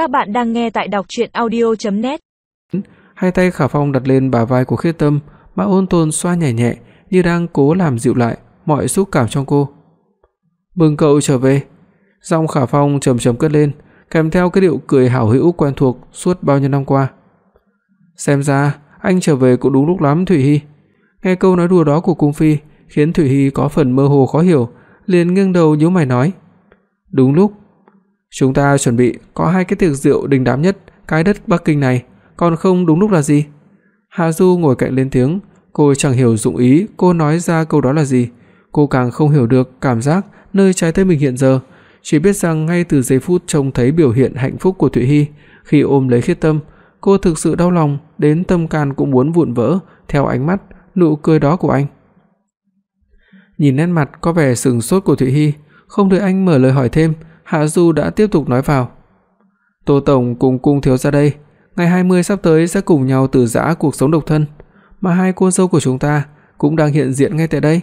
Các bạn đang nghe tại đọc audio net Hai tay Khả Phong đặt lên bả vai của Khiết Tâm, mà ôn tồn xoa nhẹ nhẹ như đang cố làm dịu lại mọi xúc cảm trong cô. "Mừng cậu trở về." Giọng Khả Phong trầm trầm cất lên, kèm theo cái điệu cười hảo hữu quen thuộc suốt bao nhiêu năm qua. "Xem ra anh trở về cũng đúng lúc lắm Thủy Hi." Nghe câu nói đùa đó của cung phi, khiến Thủy Hi có phần mơ hồ khó hiểu, liền nghiêng đầu nhíu mày nói: "Đúng lúc, chúng ta chuẩn bị có hai cái tiệc rượu đình đám nhất cái đất Bắc Kinh này, còn không đúng lúc là gì?" hà Du ngồi cạnh lên tiếng, cô chẳng hiểu dụng ý cô nói ra câu đó là gì, cô càng không hiểu được cảm giác nơi trái tim mình hiện giờ, chỉ biết rằng ngay từ giây phút trông thấy biểu hiện hạnh phúc của Thụy Hi khi ôm lấy Khiết Tâm, cô thực sự đau lòng đến tâm can cũng muốn vụn vỡ theo ánh mắt, nụ cười đó của anh. Nhìn nét mặt có vẻ sừng sốt của Thụy Hi, không đợi anh mở lời hỏi thêm, Hạ Du đã tiếp tục nói vào. Tô tổng cùng cung thiếu gia đây, ngày 20 sắp tới sẽ cùng nhau từ giã cuộc sống độc thân, mà hai cô dâu của chúng ta cũng đang hiện diện ngay tại đây.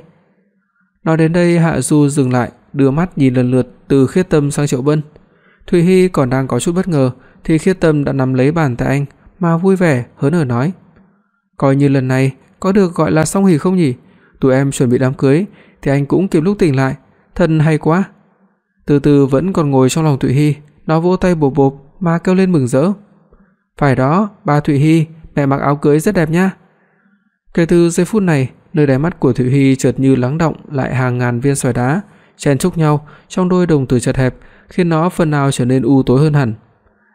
Nói đến đây Hạ Du dừng lại, đưa mắt nhìn lần lượt từ Khiết Tâm sang Triệu Bân. Thủy Hi còn đang có chút bất ngờ thì Khiết Tâm đã nắm lấy bàn tay anh mà vui vẻ hớn hở nói: "Coi như lần này có được gọi là xong hỉ không nhỉ? Tụi em chuẩn bị đám cưới thì anh cũng kịp lúc tỉnh lại, thật hay quá." Từ từ vẫn còn ngồi trong lòng Thụy Hi, nó vỗ tay bộp bộp mà kêu lên mừng rỡ. "Phải đó, ba Thụy Hi, mẹ mặc áo cưới rất đẹp nha." Kể từ giây phút này, nơi đáy mắt của Thụy Hi chợt như lắng động lại hàng ngàn viên sỏi đá, chen chúc nhau trong đôi đồng tử chật hẹp, khiến nó phần nào trở nên u tối hơn hẳn.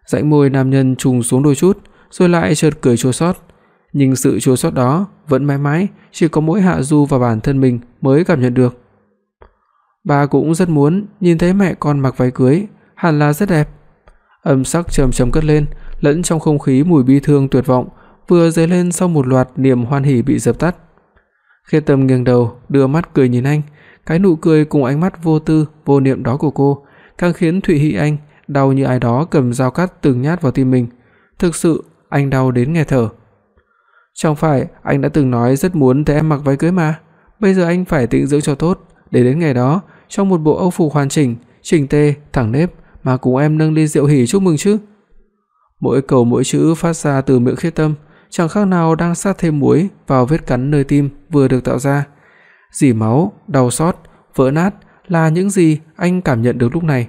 Rãnh môi nam nhân trùng xuống đôi chút, rồi lại chợt cười chua xót, nhưng sự chua xót đó vẫn mãi mãi chỉ có mỗi Hạ Du và bản thân mình mới cảm nhận được. Bà cũng rất muốn nhìn thấy mẹ con mặc váy cưới, hẳn là rất đẹp. Âm sắc trầm trầm cất lên, lẫn trong không khí mùi bi thương tuyệt vọng vừa dấy lên sau một loạt niềm hoan hỉ bị dập tắt. Khiết Tâm nghiêng đầu, đưa mắt cười nhìn anh, cái nụ cười cùng ánh mắt vô tư, vô niệm đó của cô, càng khiến Thụy Hỷ Anh đau như ai đó cầm dao cắt từng nhát vào tim mình. Thực sự, anh đau đến nghẹt thở. Chẳng phải anh đã từng nói rất muốn thấy em mặc váy cưới mà, bây giờ anh phải tĩnh dưỡng cho tốt, để đến ngày đó, trong một bộ âu phục hoàn chỉnh, chỉnh tề, thẳng nếp mà cùng em nâng ly rượu hỉ chúc mừng chứ. Mỗi câu mỗi chữ phát ra từ miệng Khiết Tâm, chẳng khác nào đang sát thêm muối vào vết cắn nơi tim vừa được tạo ra. Dỉ máu, đau xót, vỡ nát là những gì anh cảm nhận được lúc này.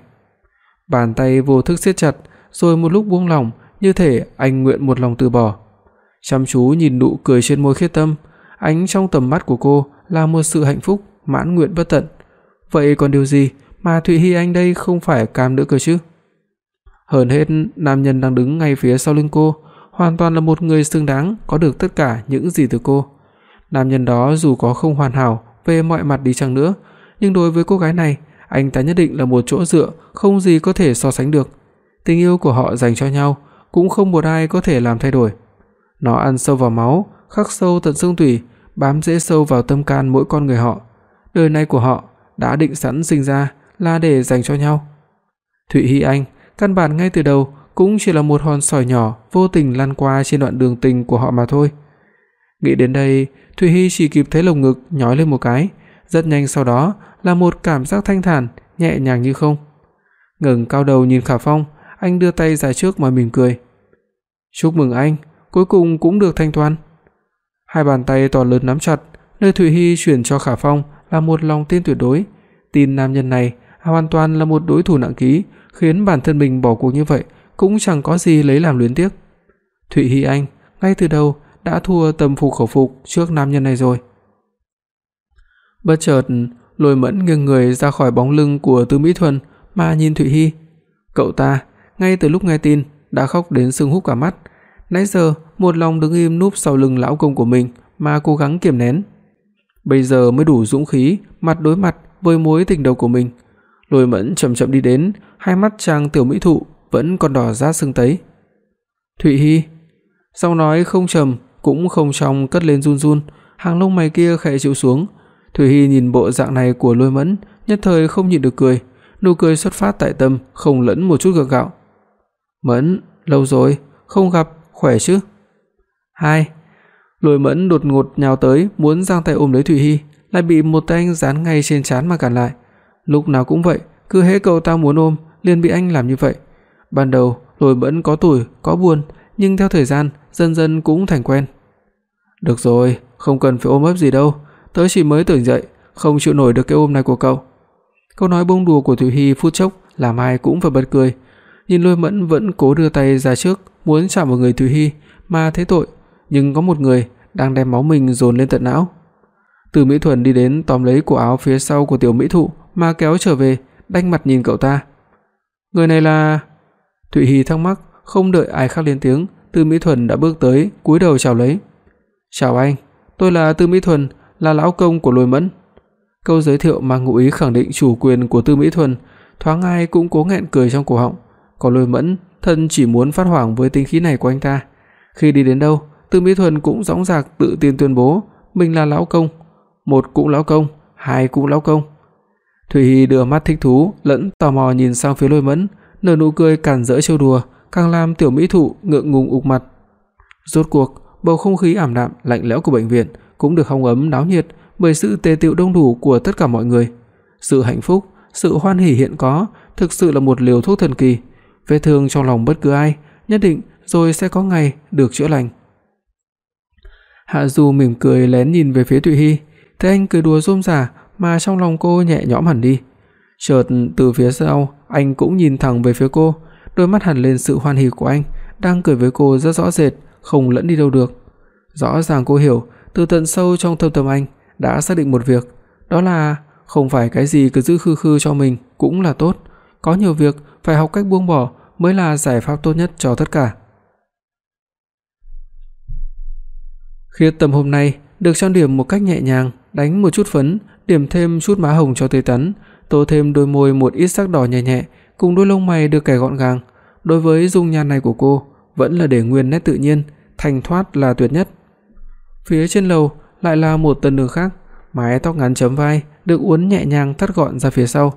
Bàn tay vô thức siết chặt, rồi một lúc buông lỏng, như thể anh nguyện một lòng từ bỏ. Chăm chú nhìn nụ cười trên môi Khiết Tâm, ánh trong tầm mắt của cô là một sự hạnh phúc mãn nguyện bất tận. Vậy còn điều gì mà Thụy Hi Anh đây không phải cam nữa cơ chứ? Hơn hết, nam nhân đang đứng ngay phía sau lưng cô, hoàn toàn là một người xứng đáng có được tất cả những gì từ cô. Nam nhân đó dù có không hoàn hảo về mọi mặt đi chăng nữa, nhưng đối với cô gái này, anh ta nhất định là một chỗ dựa không gì có thể so sánh được. Tình yêu của họ dành cho nhau cũng không một ai có thể làm thay đổi. Nó ăn sâu vào máu, khắc sâu tận xương tủy, bám rễ sâu vào tâm can mỗi con người họ. Đời này của họ đã định sẵn sinh ra là để dành cho nhau. Thụy Hi Anh căn bản ngay từ đầu cũng chỉ là một hòn sỏi nhỏ vô tình lăn qua trên đoạn đường tình của họ mà thôi. Nghĩ đến đây, Thụy Hi chỉ kịp thấy lồng ngực nhói lên một cái, rất nhanh sau đó là một cảm giác thanh thản, nhẹ nhàng như không. Ngẩng cao đầu nhìn Khả Phong, anh đưa tay ra trước mà mỉm cười. "Chúc mừng anh, cuối cùng cũng được thanh toán." Hai bàn tay to lớn nắm chặt, nơi Thụy Hi chuyển cho Khả Phong là một lòng tin tuyệt đối, tin nam nhân này hoàn toàn là một đối thủ nặng ký, khiến bản thân mình bỏ cuộc như vậy cũng chẳng có gì lấy làm luyến tiếc. Thụy Hi Anh ngay từ đầu đã thua tâm phục khẩu phục trước nam nhân này rồi. Bất chợt, Lôi Mẫn nghiêng người ra khỏi bóng lưng của Tư Mỹ Thuần mà nhìn Thụy Hi. Cậu ta, ngay từ lúc nghe tin, đã khóc đến sưng húp cả mắt. Nãy giờ, một lòng đứng im núp sau lưng lão công của mình mà cố gắng kiềm nén. Bây giờ mới đủ dũng khí mặt đối mặt với mối tình đầu của mình. Lôi Mẫn chậm chậm đi đến, hai mắt trang tiểu mỹ thụ vẫn còn đỏ rát sưng tấy. "Thụy Hi." Giọng nói không trầm cũng không trong cất lên run run, hàng lông mày kia khẽ chịu xuống. Thụy Hi nhìn bộ dạng này của Lôi Mẫn, nhất thời không nhịn được cười, nụ cười xuất phát tại tâm, không lẫn một chút gượng gạo. "Mẫn, lâu rồi, không gặp, khỏe chứ?" "Hai." Lôi Mẫn đột ngột nhào tới, muốn giang tay ôm lấy Thụy Hi, lại bị một tay anh dán ngay trên trán mà cản lại. Lúc nào cũng vậy, cứ hễ cậu ta muốn ôm, liền bị anh làm như vậy. Ban đầu Lôi Mẫn có tuổi, có buồn, nhưng theo thời gian dần dần cũng thành quen. Được rồi, không cần phải ôm ấp gì đâu, tớ chỉ mới tỉnh dậy, không chịu nổi được cái ôm này của cậu. Câu nói bông đùa của Thủy Hi phút chốc làm ai cũng phải bật cười. Nhìn Lôi Mẫn vẫn cố đưa tay ra trước, muốn chạm vào người Thủy Hi mà thế tội, nhưng có một người đang đem máu mình dồn lên tận não. Từ Mỹ Thuần đi đến tóm lấy cổ áo phía sau của Tiểu Mỹ Thụ mà kéo trở về, đanh mặt nhìn cậu ta. Người này là Thụy Hi thắc mắc, không đợi ai khác lên tiếng, Từ Mỹ Thuần đã bước tới, cúi đầu chào lấy. "Chào anh, tôi là Từ Mỹ Thuần, là lão công của Lôi Mẫn." Câu giới thiệu mang ngụ ý khẳng định chủ quyền của Tư Mỹ Thuần, thoáng ai cũng cố nghẹn cười trong cổ họng, còn Lôi Mẫn thân chỉ muốn phát hoảng với tính khí này của anh ta. Khi đi đến đâu, Tư Mỹ Thuần cũng dõng dạc tự tin tuyên bố mình là lão công, một cũng lão công, hai cũng lão công. Thủy Hi đưa mắt thích thú lẫn tò mò nhìn sang phía Lôi Mẫn, nở nụ cười càn rỡ trêu đùa, càng làm tiểu mỹ thụ ngượng ngùng ục mặt. Rốt cuộc, bầu không khí ảm đạm lạnh lẽo của bệnh viện cũng được hong ấm náo nhiệt bởi sự tề tựu đông đủ của tất cả mọi người. Sự hạnh phúc, sự hoan hỉ hiện có thực sự là một liều thuốc thần kỳ. Vết thương trong lòng bất cứ ai nhất định rồi sẽ có ngày được chữa lành. Hạ Du mỉm cười lén nhìn về phía Thụy Hi, thấy anh cười đùa rôm rả mà trong lòng cô nhẹ nhõm hẳn đi. Chợt từ phía sau, anh cũng nhìn thẳng về phía cô, đôi mắt hằn lên sự hoan hỉ của anh, đang cười với cô rất rõ rệt, không lẫn đi đâu được. Rõ ràng cô hiểu, từ tận sâu trong thâm tâm anh đã xác định một việc, đó là không phải cái gì cứ giữ khư khư cho mình cũng là tốt, có nhiều việc phải học cách buông bỏ mới là giải pháp tốt nhất cho tất cả. Khiết Tâm hôm nay được trang điểm một cách nhẹ nhàng, đánh một chút phấn, điểm thêm chút má hồng cho tươi tắn, tô thêm đôi môi một ít sắc đỏ nhẹ nhẹ, cùng đôi lông mày được kẻ gọn gàng. Đối với dung nhan này của cô, vẫn là để nguyên nét tự nhiên, thanh thoát là tuyệt nhất. Phía trên lầu lại là một tân đường khác, mái tóc ngắn chấm vai, được uốn nhẹ nhàng thắt gọn ra phía sau.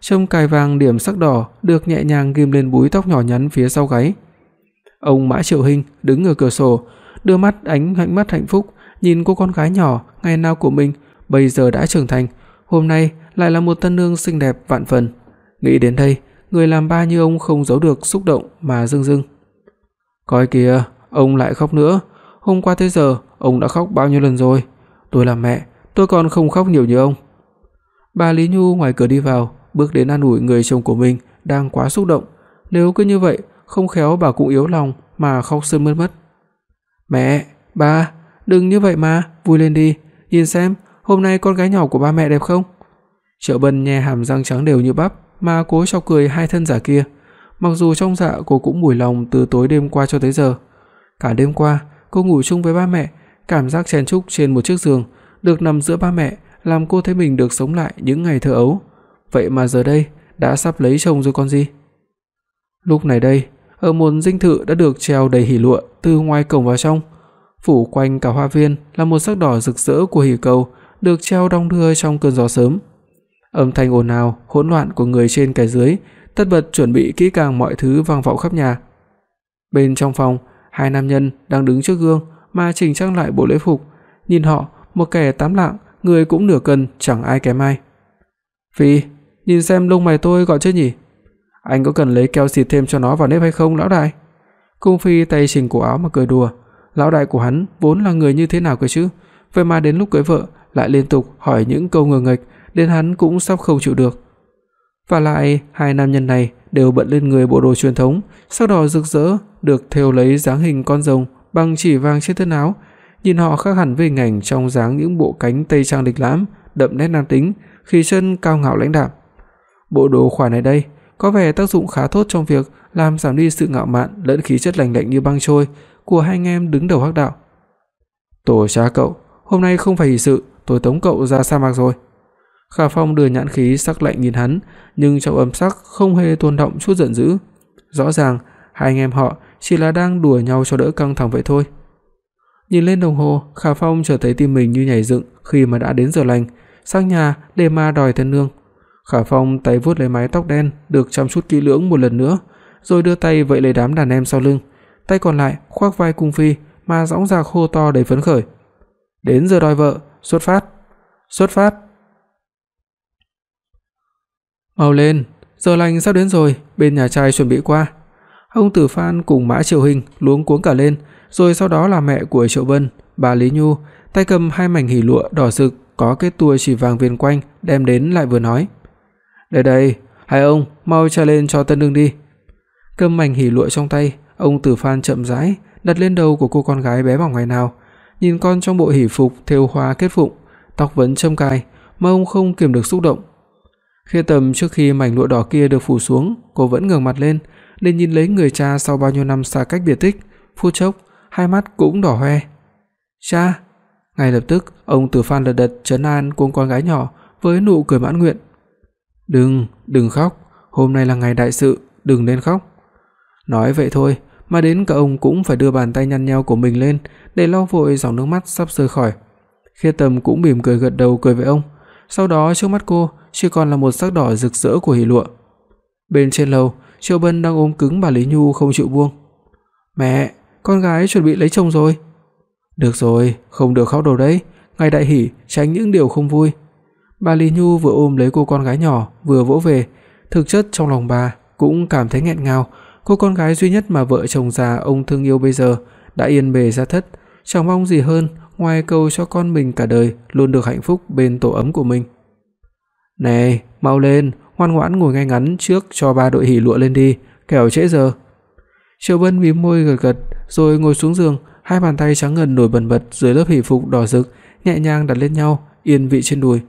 trông cài vàng điểm sắc đỏ được nhẹ nhàng ghim lên búi tóc nhỏ nhắn phía sau gáy. Ông Mã Triệu Hinh đứng ở cửa sổ, đưa mắt ánh hạnh mắt hạnh phúc nhìn cô con gái nhỏ ngày nào của mình bây giờ đã trưởng thành, hôm nay lại là một tân nương xinh đẹp vạn phần. Nghĩ đến đây, người làm ba như ông không giấu được xúc động mà rưng rưng. Coi kìa, ông lại khóc nữa, hôm qua tới giờ ông đã khóc bao nhiêu lần rồi? Tôi là mẹ, tôi còn không khóc nhiều như ông. Bà Lý Nhu ngoài cửa đi vào, bước đến an ủi người chồng của mình đang quá xúc động, nếu cứ như vậy, không khéo bà cũng yếu lòng mà khóc sướt mướt mất. "Mẹ, ba, đừng như vậy mà, vui lên đi, nhìn xem, hôm nay con gái nhỏ của ba mẹ đẹp không?" Triệu Bân nhe hàm răng trắng đều như bắp mà cố chọc cười hai thân giả kia, mặc dù trong dạ cô cũng buồn lòng từ tối đêm qua cho tới giờ. Cả đêm qua, cô ngủ chung với ba mẹ, cảm giác chen chúc trên một chiếc giường, được nằm giữa ba mẹ làm cô thấy mình được sống lại những ngày thơ ấu. Vậy mà giờ đây đã sắp lấy chồng rồi còn gì. Lúc này đây, ở một dinh thự đã được treo đầy hỉ lụa từ ngoài cổng vào trong, phủ quanh cả hoa viên là một sắc đỏ rực rỡ của hỉ cầu được treo đong đưa trong cơn gió sớm. Âm thanh ồn ào, hỗn loạn của người trên kẻ dưới, tất bật chuẩn bị kỹ càng mọi thứ vang vọng khắp nhà. Bên trong phòng, hai nam nhân đang đứng trước gương mà chỉnh trang lại bộ lễ phục, nhìn họ, một kẻ tám lạng, người cũng nửa cân, chẳng ai kém ai. "Phi, nhìn xem lông mày tôi gọn chưa nhỉ? Anh có cần lấy keo xịt thêm cho nó vào nếp hay không lão đại?" Cung Phi tay chỉnh cổ áo mà cười đùa, lão đại của hắn vốn là người như thế nào cơ chứ, vậy mà đến lúc cưới vợ lại liên tục hỏi những câu ngờ nghịch đến hắn cũng sắp không chịu được. Và lại, hai nam nhân này đều bận lên người bộ đồ truyền thống, sắc đỏ rực rỡ, được thêu lấy dáng hình con rồng bằng chỉ vàng trên thân áo, nhìn họ khác hẳn với hình ảnh trong dáng những bộ cánh tây trang lịch lãm, đậm nét nam tính, khí chất cao ngạo lãnh đạm. Bộ đồ khoản này đây có vẻ tác dụng khá tốt trong việc làm giảm đi sự ngạo mạn lẫn khí chất lạnh lạnh như băng trôi của hai anh em đứng đầu hắc đạo. "Tổ cha cậu, hôm nay không phải hỷ sự, tôi tống cậu ra sa mạc rồi." Khả Phong đưa nhãn khí sắc lạnh nhìn hắn, nhưng trong âm sắc không hề tuôn động chút giận dữ. Rõ ràng hai anh em họ chỉ là đang đùa nhau cho đỡ căng thẳng vậy thôi. Nhìn lên đồng hồ, Khả Phong chợt thấy tim mình như nhảy dựng khi mà đã đến giờ lành, sang nhà để mà đòi thân nương. Khả Phong tay vuốt lấy mái tóc đen được chăm chút kỹ lưỡng một lần nữa, rồi đưa tay vẫy lấy đám đàn em sau lưng, tay còn lại khoác vai cung phi mà dõng dạc hô to đầy phấn khởi. Đến giờ đòi vợ, xuất phát. Xuất phát. Mau lên, giờ lành sắp đến rồi, bên nhà trai chuẩn bị qua. Ông Tử Phan cùng Mã Triều Hình luống cuống cả lên, rồi sau đó là mẹ của Triệu vân, bà Lý Nhu, tay cầm hai mảnh hỉ lụa đỏ rực có cái tua chỉ vàng viền quanh đem đến lại vừa nói: "Đây đây, hai ông mau trà lên cho tân nương đi." Cầm mảnh hỉ lụa trong tay, ông Tử Phan chậm rãi đặt lên đầu của cô con gái bé bỏng ngày nào, nhìn con trong bộ hỉ phục thêu hoa kết phụng, tóc vẫn châm cài, mà ông không kiềm được xúc động. Khi tầm trước khi mảnh lụa đỏ kia được phủ xuống, cô vẫn ngẩng mặt lên, để nhìn lấy người cha sau bao nhiêu năm xa cách biệt tích, phút chốc, hai mắt cũng đỏ hoe. "Cha!" Ngay lập tức, ông Từ Phan lật đật trấn an cô con gái nhỏ với nụ cười mãn nguyện. "Đừng, đừng khóc, hôm nay là ngày đại sự, đừng nên khóc." Nói vậy thôi, mà đến cả ông cũng phải đưa bàn tay nhăn nheo của mình lên để lau vội dòng nước mắt sắp rơi khỏi. Khê Tâm cũng mỉm cười gật đầu cười với ông, sau đó trước mắt cô chỉ còn là một sắc đỏ rực rỡ của hỉ lụa. Bên trên lầu, Triệu Bân đang ôm cứng bà Lý Nhu không chịu buông. "Mẹ, con gái chuẩn bị lấy chồng rồi." "Được rồi, không được khóc đâu đấy, ngày đại hỉ tránh những điều không vui." Bà Lý Nhu vừa ôm lấy cô con gái nhỏ vừa vỗ về, thực chất trong lòng bà cũng cảm thấy nghẹn ngào, cô con gái duy nhất mà vợ chồng già ông thương yêu bây giờ đã yên bề ra thất, chẳng mong gì hơn ngoài cầu cho con mình cả đời luôn được hạnh phúc bên tổ ấm của mình. "Này, mau lên, ngoan ngoãn ngồi ngay ngắn trước cho ba đội hỉ lụa lên đi, kẻo trễ giờ." Triệu Bân mím môi gật gật, rồi ngồi xuống giường, hai bàn tay trắng ngần nổi bần bật dưới lớp hỉ phục đỏ rực, nhẹ nhàng đặt lên nhau, yên vị trên đùi.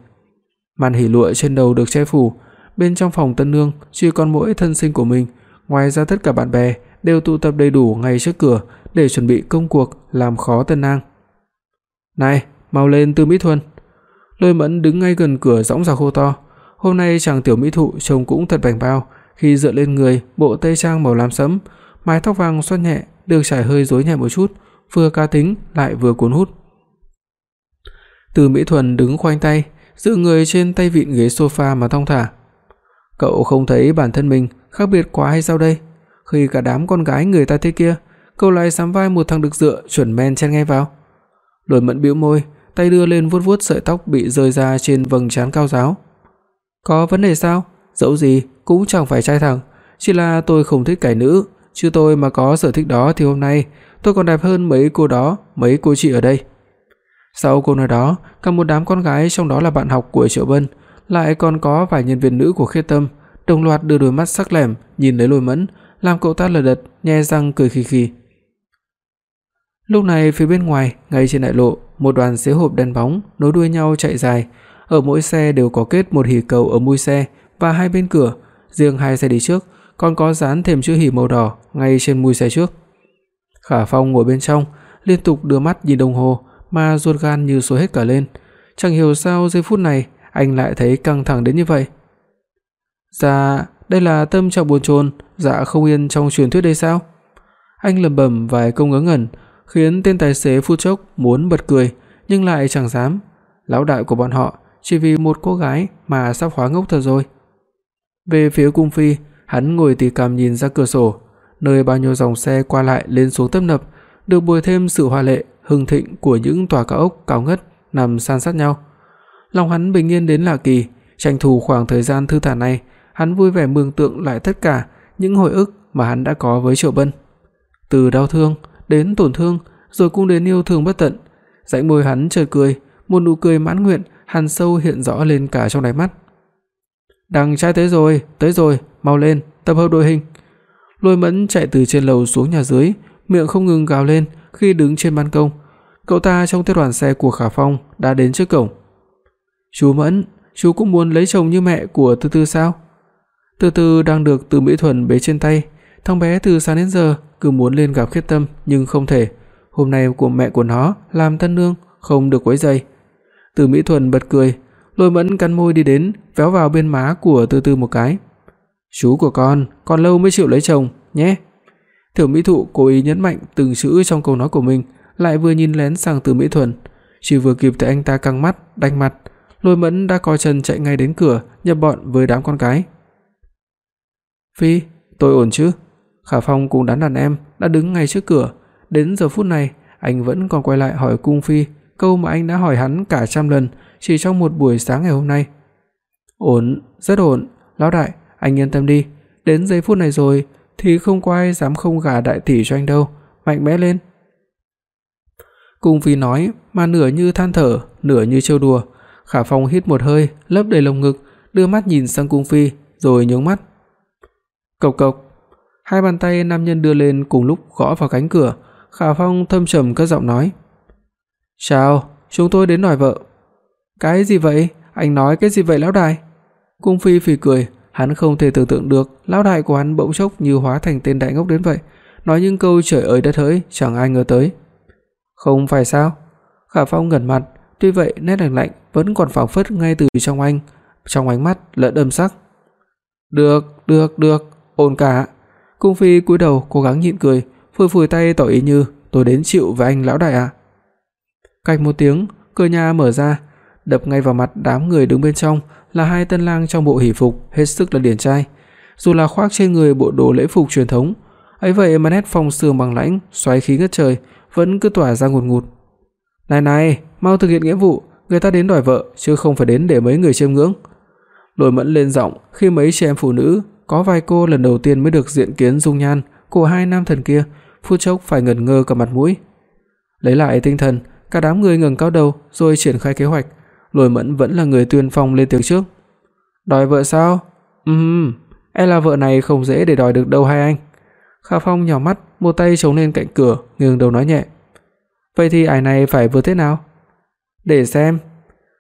Màn hỉ lụa trên đầu được che phủ, bên trong phòng tân nương chỉ còn mỗi thân sinh của mình, ngoài ra tất cả bạn bè đều tụ tập đầy đủ ngay trước cửa để chuẩn bị công cuộc làm khó tân nang. "Này, mau lên Tư Mỹ Thuần." Lôi Mẫn đứng ngay gần cửa giọng dạc hô to. Hôm nay chàng tiểu mỹ thụ trông cũng thật bảnh bao, khi dựa lên người, bộ tây trang màu lam sẫm, mái tóc vàng xoăn nhẹ, được trải hơi rối nhẹ một chút, vừa cá tính lại vừa cuốn hút. Từ Mỹ Thuần đứng khoanh tay, giữ người trên tay vịn ghế sofa mà thong thả. Cậu không thấy bản thân mình khác biệt quá hay sao đây? Khi cả đám con gái người ta thế kia, cậu lại sắm vai một thằng được dựa chuẩn men chen ngay vào. Lôi Mẫn bĩu môi, tay đưa lên vuốt vuốt sợi tóc bị rơi ra trên vầng trán cao giáo. Có vấn đề sao? Dẫu gì cũng chẳng phải trai thẳng, chỉ là tôi không thích cải nữ, chứ tôi mà có sở thích đó thì hôm nay tôi còn đẹp hơn mấy cô đó, mấy cô chị ở đây. Sau câu nói đó, cả một đám con gái trong đó là bạn học của Triệu Bân, lại còn có vài nhân viên nữ của Khê Tâm, đồng loạt đưa đôi mắt sắc lẻm nhìn lấy Lôi Mẫn, làm cậu ta lật đật nhe răng cười khì khì. Lúc này phía bên ngoài, ngay trên đại lộ, một đoàn xe hộp đen bóng nối đuôi nhau chạy dài, ở mỗi xe đều có kết một hỉ cầu ở mui xe và hai bên cửa, riêng hai xe đi trước còn có dán thêm chữ hỉ màu đỏ ngay trên mui xe trước. Khả Phong ngồi bên trong, liên tục đưa mắt nhìn đồng hồ mà ruột gan như sôi hết cả lên, chẳng hiểu sao giây phút này anh lại thấy căng thẳng đến như vậy. Dạ, đây là tâm trạng buồn chồn, dạ không yên trong truyền thuyết đây sao? Anh lẩm bẩm vài câu ngớ ngẩn, khiến tên tài xế phút chốc muốn bật cười nhưng lại chẳng dám. Lão đại của bọn họ chỉ vì một cô gái mà sắp hóa ngốc thật rồi. Về phía cung phi, hắn ngồi tì cằm nhìn ra cửa sổ, nơi bao nhiêu dòng xe qua lại lên xuống tấp nập, được bồi thêm sự hoa lệ, hưng thịnh của những tòa cao ốc cao ngất nằm san sát nhau. Lòng hắn bình yên đến lạ kỳ, tranh thủ khoảng thời gian thư thả này, hắn vui vẻ mường tượng lại tất cả những hồi ức mà hắn đã có với Triệu Bân. Từ đau thương đến tổn thương, rồi cũng đến yêu thương bất tận. Rãnh môi hắn chợt cười, một nụ cười mãn nguyện hằn sâu hiện rõ lên cả trong đáy mắt. "Đằng trai tới rồi, tới rồi, mau lên, tập hợp đội hình." Lôi Mẫn chạy từ trên lầu xuống nhà dưới, miệng không ngừng gào lên khi đứng trên ban công. Cậu ta trong theo đoàn xe của Khả Phong đã đến trước cổng. "Chú Mẫn, chú cũng muốn lấy chồng như mẹ của Tư Tư sao?" Từ từ đang được Từ Mỹ Thuần bế trên tay, thằng bé từ sáng đến giờ cứ muốn lên gặp Khiết Tâm nhưng không thể. Hôm nay của mẹ của nó làm tân nương, không được quấy rầy. Từ Mỹ Thuần bật cười, Lôi Mẫn cắn môi đi đến, véo vào bên má của Từ Từ một cái. "Chú của con, con lâu mới chịu lấy chồng nhé." Tiểu Mỹ Thụ cố ý nhấn mạnh từng chữ trong câu nói của mình, lại vừa nhìn lén sang Từ Mỹ Thuần, chỉ vừa kịp thấy anh ta căng mắt, đanh mặt, Lôi Mẫn đã co chân chạy ngay đến cửa, nhập bọn với đám con cái. "Phi, tôi ổn chứ?" Khả Phong cùng đám đàn em đã đứng ngay trước cửa, đến giờ phút này anh vẫn còn quay lại hỏi cung phi câu mà anh đã hỏi hắn cả trăm lần chỉ trong một buổi sáng ngày hôm nay. "Ổn, rất ổn, lão đại, anh yên tâm đi, đến giây phút này rồi, thì không có ai dám không gả đại tỷ cho anh đâu, mạnh mẽ lên." Cung Phi nói, mà nửa như than thở, nửa như trêu đùa. Khả Phong hít một hơi, lấp đầy lồng ngực, đưa mắt nhìn sang Cung Phi, rồi nhướng mắt. Cộc cộc, hai bàn tay nam nhân đưa lên cùng lúc gõ vào cánh cửa, Khả Phong thâm trầm cất giọng nói: "Chào, chúng tôi đến đòi vợ." "Cái gì vậy? Anh nói cái gì vậy lão đại?" Cung Phi phì cười, hắn không thể tưởng tượng được lão đại của hắn bỗng chốc như hóa thành tên đại ngốc đến vậy, nói những câu trời ơi đất hỡi chẳng ai ngờ tới. "Không phải sao?" Khả Phong ngẩn mặt, tuy vậy nét lạnh lạnh vẫn còn phảng phất ngay từ trong anh, trong ánh mắt lẫn âm sắc. "Được, được, được, ổn cả." Cung Phi cúi đầu cố gắng nhịn cười, phủi phủi tay tỏ ý như tôi đến chịu với anh lão đại ạ. À. cách một tiếng, cửa nhà mở ra, đập ngay vào mặt đám người đứng bên trong là hai tân lang trong bộ hỷ phục hết sức là điển trai, dù là khoác trên người bộ đồ lễ phục truyền thống, ấy vậy mà nét phong sương bằng lãnh, xoáy khí ngất trời vẫn cứ tỏa ra ngùn ngụt. "Này này, mau thực hiện nghĩa vụ, người ta đến đòi vợ chứ không phải đến để mấy người chiêm ngưỡng." Lôi Mẫn lên giọng khi mấy chị em phụ nữ, có vài cô lần đầu tiên mới được diện kiến dung nhan của hai nam thần kia, phút chốc phải ngẩn ngơ cả mặt mũi. Lấy lại tinh thần, cả đám người ngẩng cao đầu rồi triển khai kế hoạch, Lôi Mẫn vẫn là người tuyên phong lên tiếng trước. "Đòi vợ sao?" "Ừm, e là vợ này không dễ để đòi được đâu hai anh." Khả Phong nhỏ mắt, một tay chống lên cạnh cửa, nghiêng đầu nói nhẹ. "Vậy thì ải này phải vừa thế nào?" "Để xem."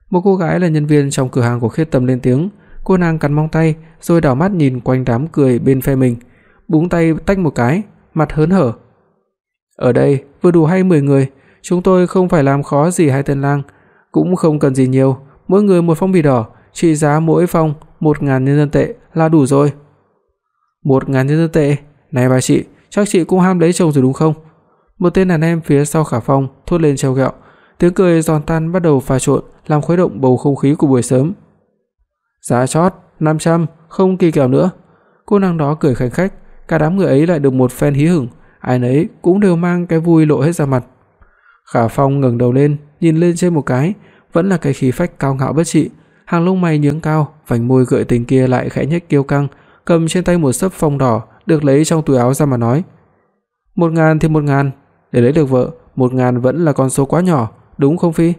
Một cô gái là nhân viên trong cửa hàng của Khiết Tâm lên tiếng, cô nàng cắn móng tay, rồi đảo mắt nhìn quanh đám cười bên phe mình, búng tay tách một cái, mặt hớn hở. "Ở đây vừa đủ hay 10 người, chúng tôi không phải làm khó gì hai tên lang, cũng không cần gì nhiều, mỗi người một phong bì đỏ, trị giá mỗi phong 1000 nhân dân tệ là đủ rồi." 1000 nhân dân tệ? Này bà chị, chắc chị cũng ham lấy chồng rồi đúng không? Một tên đàn em phía sau Khả Phong thốt lên trêu ghẹo, tiếng cười giòn tan bắt đầu pha trộn, làm khuấy động bầu không khí của buổi sớm. Giá chót 500, không kỳ kèo nữa. Cô nàng đó cười khanh khách, cả đám người ấy lại được một phen hí hửng, ai nấy cũng đều mang cái vui lộ hết ra mặt. Khả Phong ngẩng đầu lên, nhìn lên trên một cái, vẫn là cái khí phách cao ngạo bất trị, hàng lông mày nhướng cao, vành môi gợi tình kia lại khẽ nhếch kiêu căng, cầm trên tay một sấp phong đỏ được lấy trong túi áo ra mà nói: "Một ngàn thì một ngàn, để lấy được vợ, một ngàn vẫn là con số quá nhỏ, đúng không Phi?"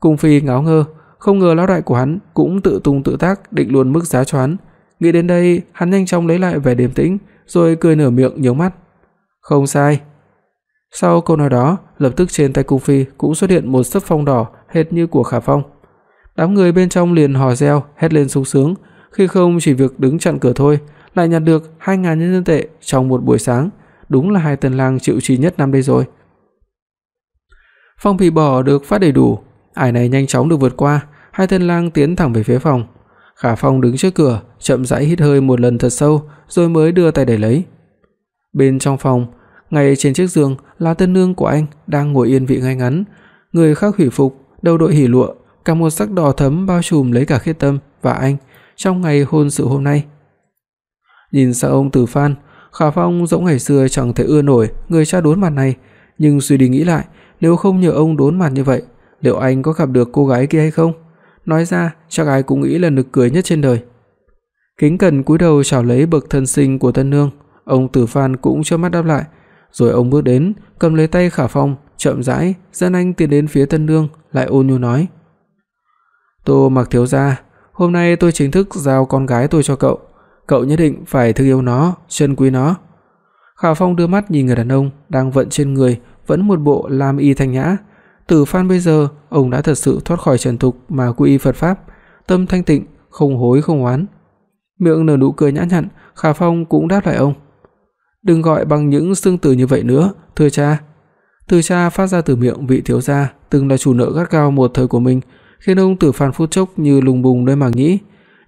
Cung Phi ngáo ngơ, không ngờ lão đại của hắn cũng tự tung tự tác định luôn mức giá choán. Nghĩ đến đây, hắn nhanh chóng lấy lại vẻ điềm tĩnh, rồi cười nở miệng nhướng mắt. Không sai. Sau câu nói đó, lập tức trên tay Cung Phi cũng xuất hiện một sấp phong đỏ hệt như của Khả Phong. Đám người bên trong liền hò reo, hét lên sung sướng, khi không chỉ việc đứng chặn cửa thôi, lại nhặt được 2000 nhân dân tệ trong một buổi sáng, đúng là hai tên lang chịu chi nhất năm đây rồi. Phong bì bỏ được phát đầy đủ, ải này nhanh chóng được vượt qua, hai tên lang tiến thẳng về phía phòng. Khả Phong đứng trước cửa, chậm rãi hít hơi một lần thật sâu, rồi mới đưa tay để lấy. Bên trong phòng, ngay trên chiếc giường là tân nương của anh đang ngồi yên vị ngay ngắn, người khác hủy phục, đầu đội hỉ lụa, cả một sắc đỏ thẫm bao trùm lấy cả Khiết Tâm và anh trong ngày hôn sự hôm nay. Nhìn sang ông Từ Phan, Khả Phong dẫu ngày xưa chẳng thể ưa nổi người cha đốn mặt này, nhưng suy đi nghĩ lại, nếu không nhờ ông đốn mặt như vậy, liệu anh có gặp được cô gái kia hay không? Nói ra, chắc ai cũng nghĩ là nực cười nhất trên đời. Kính cẩn cúi đầu chào lấy bậc thân sinh của tân nương, ông Tử Phan cũng chớp mắt đáp lại, rồi ông bước đến, cầm lấy tay Khả Phong, chậm rãi dẫn anh tiến đến phía tân nương, lại ôn nhu nói: "Tô Mặc thiếu gia, hôm nay tôi chính thức giao con gái tôi cho cậu, cậu nhất định phải thương yêu nó, trân quý nó." Khả Phong đưa mắt nhìn người đàn ông đang vận trên người vẫn một bộ lam y thanh nhã, từ Phan bây giờ, ông đã thật sự thoát khỏi trần tục mà quy y Phật pháp, tâm thanh tịnh, không hối không oán. Miệng nở nụ cười nhã nhặn, Khả Phong cũng đáp lại ông. "Đừng gọi bằng những xưng từ như vậy nữa, thưa cha." Từ cha phát ra từ miệng vị thiếu gia từng là chủ nợ gắt gao một thời của mình, khiến ông Tử Phan phút chốc như lùng bùng nơi màng nhĩ,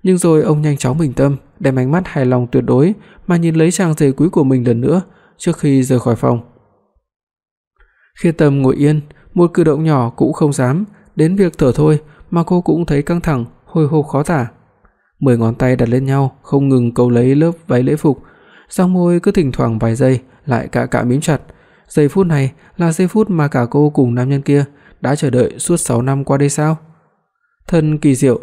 nhưng rồi ông nhanh chóng bình tâm, đem ánh mắt hài lòng tuyệt đối mà nhìn lấy chàng rể quý của mình lần nữa trước khi rời khỏi phòng. Khi Tâm ngồi yên, một cử động nhỏ cũng không dám, đến việc thở thôi mà cô cũng thấy căng thẳng, hồi hộp khó tả. Mười ngón tay đặt lên nhau, không ngừng câu lấy lớp váy lễ phục, song môi cứ thỉnh thoảng vài giây lại cạ cạ mím chặt. Giây phút này là giây phút mà cả cô cùng nam nhân kia đã chờ đợi suốt 6 năm qua đây sao? Thân kỳ diệu,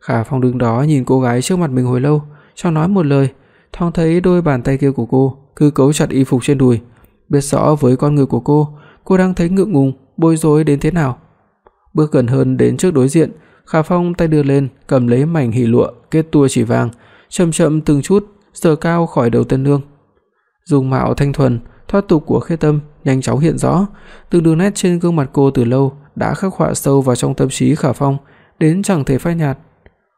Khả Phong đứng đó nhìn cô gái trước mặt mình hồi lâu, cho nói một lời, thoáng thấy đôi bàn tay kia của cô cứ cấu chặt y phục trên đùi, biết rõ với con người của cô, cô đang thấy ngượng ngùng, bối rối đến thế nào. Bước gần hơn đến trước đối diện, Khả Phong tay đưa lên, cầm lấy mảnh hỉ lụa kết tua chỉ vàng, chậm chậm từng chút sờ cao khỏi đầu tân nương. Dung mạo thanh thuần, thoát tục của Khê Tâm nhanh chóng hiện rõ, từng đường nét trên gương mặt cô từ lâu đã khắc họa sâu vào trong tâm trí Khả Phong, đến chẳng thể phai nhạt.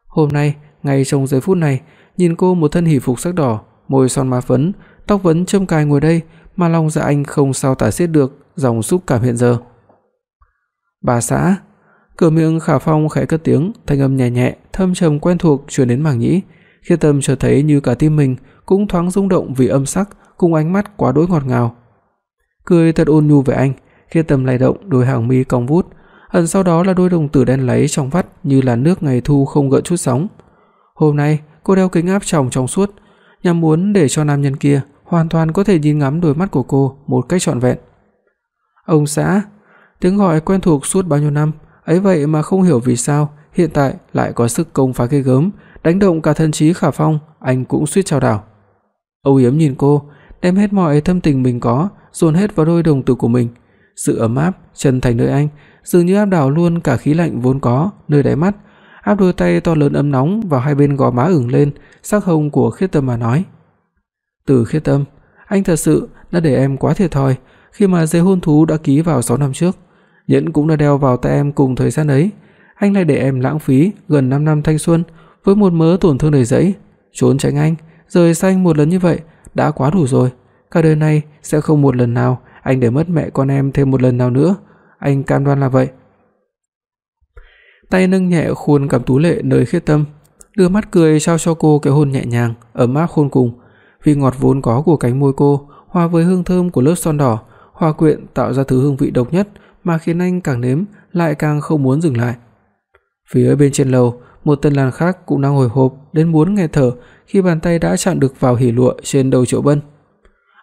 Hôm nay, ngay trong giây phút này, nhìn cô một thân hỉ phục sắc đỏ, môi son má phấn, tóc vấn châm cài ngồi đây, mà lòng dạ anh không sao tả xiết được dòng xúc cảm hiện giờ. "Bà xã." Cửa miệng Khả Phong khẽ cất tiếng, thanh âm nhẹ nhẹ, thâm trầm quen thuộc truyền đến màng nhĩ, khiến tâm chợt thấy như cả tim mình cũng thoáng rung động vì âm sắc cùng ánh mắt quá đỗi ngọt ngào. Cười thật ôn nhu với anh, khiến tâm lay động, đôi hàng mi cong vút, ẩn sau đó là đôi đồng tử đen láy trong vắt như là nước ngày thu không gợn chút sóng. Hôm nay, cô đeo kính áp tròng trong suốt, nhằm muốn để cho nam nhân kia hoàn toàn có thể nhìn ngắm đôi mắt của cô một cách trọn vẹn. "Ông xã." Tiếng gọi quen thuộc suốt bao nhiêu năm, ấy vậy mà không hiểu vì sao hiện tại lại có sức công phá ghê gớm, đánh động cả thân trí Khả Phong, anh cũng suýt chao đảo. Âu Yếm nhìn cô, đem hết mọi thâm tình mình có dồn hết vào đôi đồng tử của mình, sự ấm áp chân thành nơi anh, dường như áp đảo luôn cả khí lạnh vốn có nơi đáy mắt, áp đôi tay to lớn ấm nóng vào hai bên gò má ửng lên, sắc hồng của Khiết Tâm mà nói. "Từ Khiết Tâm, anh thật sự đã để em quá thiệt thòi khi mà giấy hôn thú đã ký vào 6 năm trước, nhẫn cũng đã đeo vào tay em cùng thời gian ấy, anh lại để em lãng phí gần 5 năm thanh xuân với một mớ tổn thương đầy rẫy, trốn tránh anh, rời xa anh một lần như vậy đã quá đủ rồi, cả đời này sẽ không một lần nào anh để mất mẹ con em thêm một lần nào nữa, anh cam đoan là vậy." Tay nâng nhẹ khuôn cằm tú lệ nơi khiết tâm, đưa mắt cười trao cho cô cái hôn nhẹ nhàng, ấm áp khôn cùng. Vị ngọt vốn có của cánh môi cô, hòa với hương thơm của lớp son đỏ, hòa quyện tạo ra thứ hương vị độc nhất mà khiến anh càng nếm lại càng không muốn dừng lại. Phía bên trên lầu, một tân làn khác cũng đang hồi hộp đến muốn nghẹt thở khi bàn tay đã chạm được vào hỉ lụa trên đầu Triệu Bân.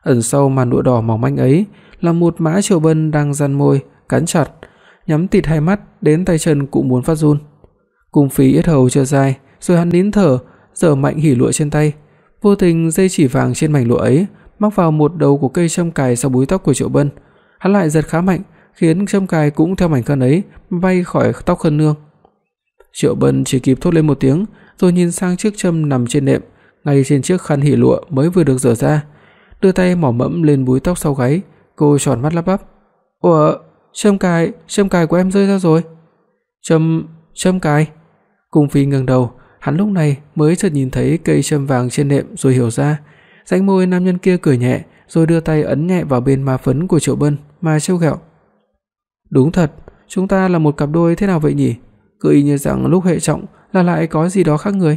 Ẩn sau màn lụa đỏ mỏng manh ấy là một mã Triệu Bân đang răn môi, cắn chặt, nhắm tịt hai mắt đến tay chân cũng muốn phát run. Cung Phí yết hầu chưa dài, rồi hắn nín thở, giở mạnh hỉ lụa trên tay, vô tình dây chỉ vàng trên mảnh lụa ấy mắc vào một đầu của cây châm cài sau búi tóc của Triệu Bân. Hắn lại giật khá mạnh, khiến châm cài cũng theo mảnh khăn ấy bay khỏi tóc Khân Nương. Triệu Bân chỉ kịp thốt lên một tiếng, rồi nhìn sang chiếc châm nằm trên nệm, ngay trên chiếc khăn hỉ lụa mới vừa được rửa ra, đưa tay mỏ mẫm lên búi tóc sau gáy, cô tròn mắt lắp bắp. "Ủa, châm cài, châm cài của em rơi ra rồi." "Châm, châm cài?" Cung Phi ngẩng đầu, hắn lúc này mới chợt nhìn thấy cây châm vàng trên nệm rồi hiểu ra, rãnh môi nam nhân kia cười nhẹ, rồi đưa tay ấn nhẹ vào bên má phấn của Triệu Bân mà trêu ghẹo. "Đúng thật, chúng ta là một cặp đôi thế nào vậy nhỉ? Cứ y như rằng lúc hệ trọng là lại có gì đó khác người."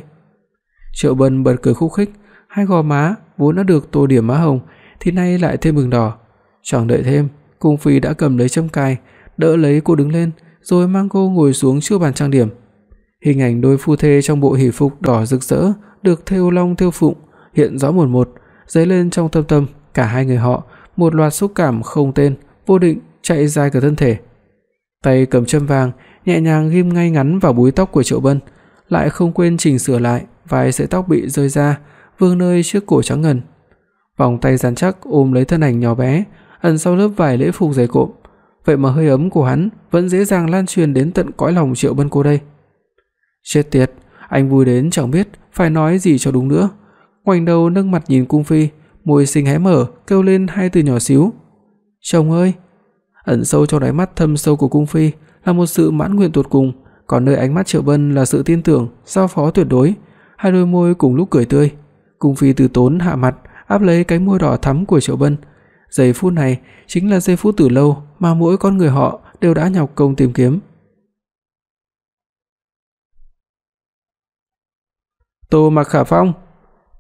Triệu Bân bật cười khúc khích, hai gò má vốn đã được tô điểm má hồng thì nay lại thêm bừng đỏ. Chẳng đợi thêm, cung phi đã cầm lấy châm cài, đỡ lấy cô đứng lên, rồi mang cô ngồi xuống trước bàn trang điểm. Hình ảnh đôi phu thê trong bộ hỉ phục đỏ rực rỡ được thêu long thêu phụng hiện rõ một một, dấy lên trong tâm tâm cả hai người họ, một loạt xúc cảm không tên, vô định chạy dài cả thân thể. Tay cầm châm vàng, nhẹ nhàng ghim ngay ngắn vào búi tóc của Triệu Bân, lại không quên chỉnh sửa lại vài sợi tóc bị rơi ra, vương nơi trước cổ trắng ngần. Vòng tay rắn chắc ôm lấy thân ảnh nhỏ bé, ẩn sau lớp vải lễ phục dày cộm, vậy mà hơi ấm của hắn vẫn dễ dàng lan truyền đến tận cõi lòng Triệu Bân cô đây. Chết tiệt, anh vui đến chẳng biết phải nói gì cho đúng nữa. Ngoảnh đầu nâng mặt nhìn cung phi, môi xinh hé mở, kêu lên hai từ nhỏ xíu. "Chồng ơi!" Ẩn sâu trong đáy mắt thâm sâu của cung phi là một sự mãn nguyện tột cùng, còn nơi ánh mắt Triệu Bân là sự tin tưởng, giao phó tuyệt đối. Hai đôi môi cùng lúc cười tươi. Cung phi từ tốn hạ mặt, áp lấy cái môi đỏ thắm của Triệu Bân. Giây phút này chính là giây phút từ lâu mà mỗi con người họ đều đã nhọc công tìm kiếm. Tô Mặc Khả Phong,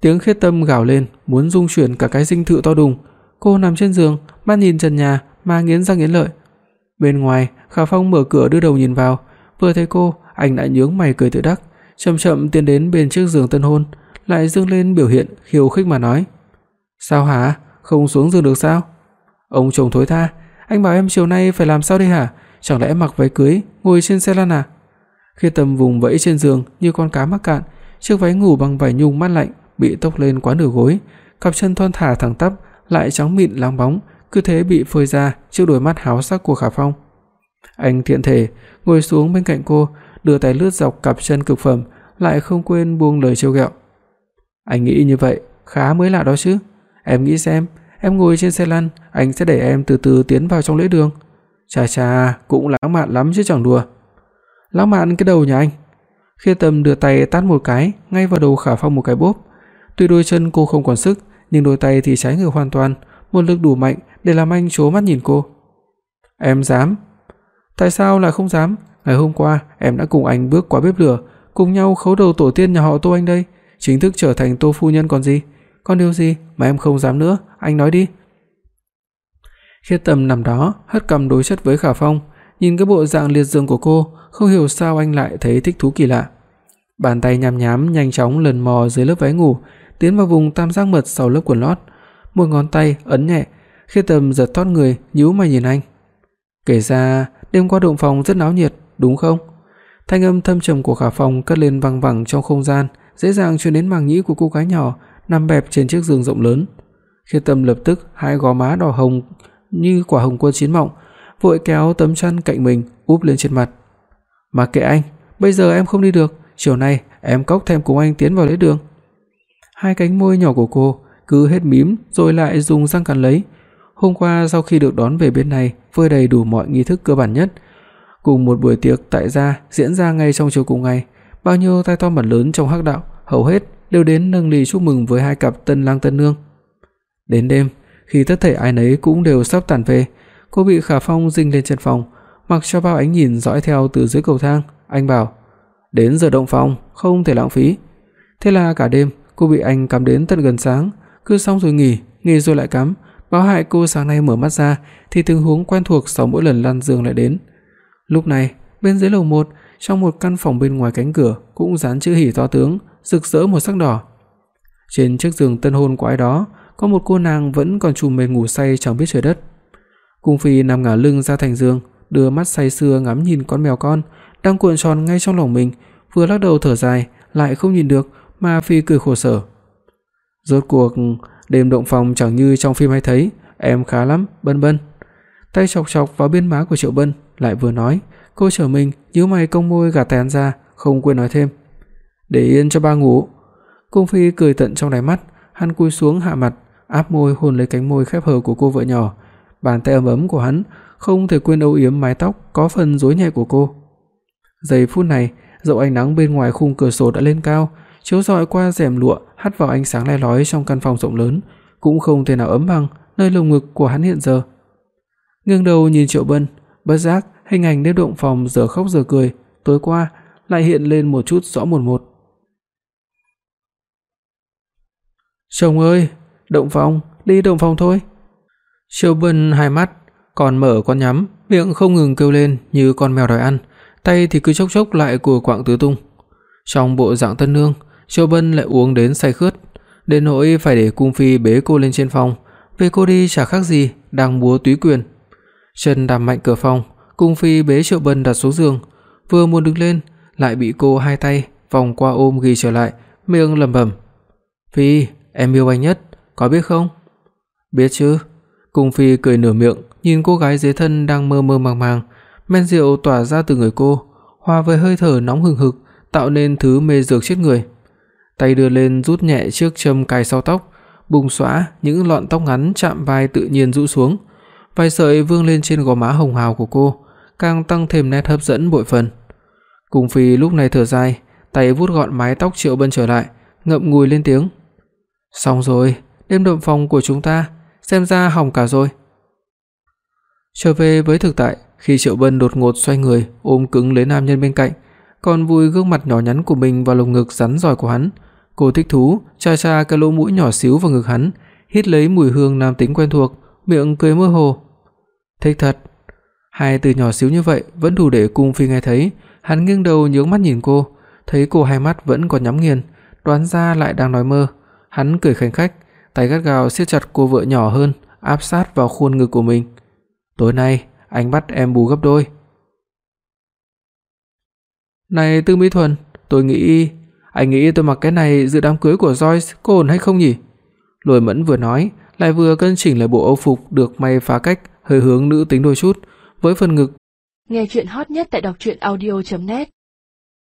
tiếng khiết tâm gào lên, muốn rung chuyển cả cái dinh thự to đùng. Cô nằm trên giường, mắt nhìn trần nhà mà nghiến răng nghiến lợi. Bên ngoài, Khả Phong mở cửa đưa đầu nhìn vào, vừa thấy cô, anh đã nhướng mày cười tự đắc, chậm chậm tiến đến bên chiếc giường tân hôn, lại dương lên biểu hiện khiêu khích mà nói: "Sao hả? Không xuống giường được sao?" "Ông chồng thối tha, anh bảo em chiều nay phải làm sao đây hả? Chẳng lẽ mặc váy cưới ngồi trên xe lăn à?" Khi Tâm vùng vẫy trên giường như con cá mắc cạn, chiếc váy ngủ bằng vải nhung mát lạnh bị tốc lên quá nửa gối, cặp chân thon thả thẳng tắp lại trắng mịn láng bóng, cứ thế bị phơi ra trước đôi mắt háo sắc của Khả Phong. Anh thiện thể ngồi xuống bên cạnh cô, đưa tay lướt dọc cặp chân cực phẩm, lại không quên buông lời trêu ghẹo. Anh nghĩ như vậy khá mới lạ đó chứ. Em nghĩ xem, em ngồi trên xe lăn, anh sẽ để em từ từ tiến vào trong lễ đường. Chà chà, cũng lãng mạn lắm chứ chẳng đùa. Lãng mạn cái đầu nhà anh. khi Tâm đưa tay tát một cái ngay vào đầu Khả Phong một cái bốp. Tuy đôi chân cô không còn sức, nhưng đôi tay thì trái ngược hoàn toàn, một lực đủ mạnh để làm anh trố mắt nhìn cô. "Em dám?" "Tại sao lại không dám? Ngày hôm qua em đã cùng anh bước qua bếp lửa, cùng nhau khấu đầu tổ tiên nhà họ Tô anh đây, chính thức trở thành Tô phu nhân còn gì. Còn điều gì mà em không dám nữa, anh nói đi." Khiết Tâm nằm đó, hất cằm đối chất với Khả Phong, nhìn cái bộ dạng liệt giường của cô, không hiểu sao anh lại thấy thích thú kỳ lạ. Bàn tay nhám nhám nhanh chóng lần mò dưới lớp váy ngủ, tiến vào vùng tam giác mật sau lớp quần lót, một ngón tay ấn nhẹ, khi Tâm giật thót người, nhíu mày nhìn anh. Kể ra, đêm qua động phòng rất náo nhiệt, đúng không? Thanh âm thâm trầm của Khả Phong cất lên vang vẳng trong không gian, dễ dàng truyền đến màng nhĩ của cô gái nhỏ nằm bẹp trên chiếc giường rộng lớn. Khi Tâm lập tức hai gò má đỏ hồng như quả hồng quân chín mọng, vội kéo tấm chăn cạnh mình úp lên trên mặt. "Mà kệ anh, bây giờ em không đi được, chiều nay em cóc thêm cùng anh tiến vào lễ đường." Hai cánh môi nhỏ của cô cứ hết mím rồi lại dùng răng cắn lấy. Hôm qua sau khi được đón về bên này, với đầy đủ mọi nghi thức cơ bản nhất, cùng một buổi tiệc tại gia diễn ra ngay trong chiều cùng ngày, bao nhiêu tai to mặt lớn trong hắc đạo hầu hết đều đến nâng ly chúc mừng với hai cặp tân lang tân nương. Đến đêm, khi tất thảy ai nấy cũng đều sắp tản về, cô bị Khả Phong dinh lên trên phòng, mặc cho bao ánh nhìn dõi theo từ dưới cầu thang, anh bảo: "Đến giờ động phòng, không thể lãng phí." Thế là cả đêm cô bị anh cắm đến tận gần sáng, cứ xong rồi nghỉ, nghỉ rồi lại cắm, báo hại cô sáng nay mở mắt ra thì tình huống quen thuộc sau mỗi lần lăn giường lại đến. Lúc này, bên dưới lầu 1, trong một căn phòng bên ngoài cánh cửa cũng dán chữ hỉ to tướng, rực rỡ một sắc đỏ. Trên chiếc giường tân hôn của ai đó, có một cô nàng vẫn còn trùm mền ngủ say chẳng biết trời đất. Cung phi nằm ngả lưng ra thành giường, đưa mắt say sưa ngắm nhìn con mèo con đang cuộn tròn ngay trong lòng mình, vừa lắc đầu thở dài, lại không nhìn được mà phi cười khổ sở. Rốt cuộc đêm động phòng chẳng như trong phim hay thấy, em khá lắm, Bân Bân. Tay chọc chọc vào bên má của Triệu Bân, lại vừa nói, cô trở mình nhíu mày cong môi gạt tay ra, không quên nói thêm. "Để yên cho ba ngủ." Cung Phi cười tận trong đáy mắt, hắn cúi xuống hạ mặt, áp môi hôn lấy cánh môi khép hờ của cô vợ nhỏ. Bàn tay ấm ấm của hắn không thể quên âu yếm mái tóc có phần rối nhẹ của cô. Giây phút này, dậu ánh nắng bên ngoài khung cửa sổ đã lên cao, chiếu rọi qua rèm lụa hắt vào ánh sáng le lói trong căn phòng rộng lớn, cũng không thể nào ấm bằng nơi lồng ngực của hắn hiện giờ. Ngẩng đầu nhìn Triệu Bân, bất giác hình ảnh đêm động phòng giờ khóc giờ cười tối qua lại hiện lên một chút rõ một một. "Chồng ơi, động phòng, đi động phòng thôi." Triệu Bân hai mắt còn mở con nhắm, miệng không ngừng kêu lên như con mèo đòi ăn, tay thì cứ chốc chốc lại của quạng tứ tung. Trong bộ dạng tân nương, Châu Bân lại uống đến say khướt, đến nỗi phải để cung phi bế cô lên trên phòng, về cô đi chả khác gì đang múa túy quyền. Chân đạp mạnh cửa phòng, cung phi bế Triệu Bân đặt xuống giường, vừa muốn đứng lên lại bị cô hai tay vòng qua ôm ghi trở lại, miệng lẩm bẩm: "Phi, em yêu anh nhất, có biết không?" "Biết chứ." Cung phi cười nửa miệng, nhìn cô gái dưới thân đang mơ mơ màng màng, men rượu tỏa ra từ người cô, hòa với hơi thở nóng hừng hực, tạo nên thứ mê dược chết người tay đưa lên rút nhẹ chiếc châm cài sau tóc, bùng xõa những lọn tóc ngắn chạm vai tự nhiên rũ xuống, vài sợi vương lên trên gò má hồng hào của cô, càng tăng thêm nét hấp dẫn bội phần. Cung Phi lúc này thở dài, tay vuốt gọn mái tóc Triệu Bân trở lại, ngậm ngùi lên tiếng. "Xong rồi, đêm độm phòng của chúng ta xem ra hỏng cả rồi." Trở về với thực tại, khi Triệu Bân đột ngột xoay người, ôm cứng lấy nam nhân bên cạnh, còn vùi gương mặt nhỏ nhắn của mình vào lồng ngực rắn rỏi của hắn, Cô thích thú chà chà cái lỗ mũi nhỏ xíu vào ngực hắn, hít lấy mùi hương nam tính quen thuộc, miệng cười mơ hồ. Thích thật. Hai từ nhỏ xíu như vậy vẫn đủ để cung phi nghe thấy, hắn nghiêng đầu nhướng mắt nhìn cô, thấy cô hai mắt vẫn còn nhắm nghiền, đoán ra lại đang nói mơ. Hắn cười khanh khách, tay gắt gao siết chặt cô vợ nhỏ hơn, áp sát vào khuôn ngực của mình. "Tối nay anh bắt em bù gấp đôi." "Này Tư Mỹ Thuần, tôi nghĩ anh nghĩ tôi mặc cái này dự đám cưới của Joyce có ổn hay không nhỉ? Lôi Mẫn vừa nói, lại vừa cân chỉnh lại bộ âu phục được may phá cách hơi hướng nữ tính đôi chút, với phần ngực. Nghe truyện hot nhất tại doctruyenaudio.net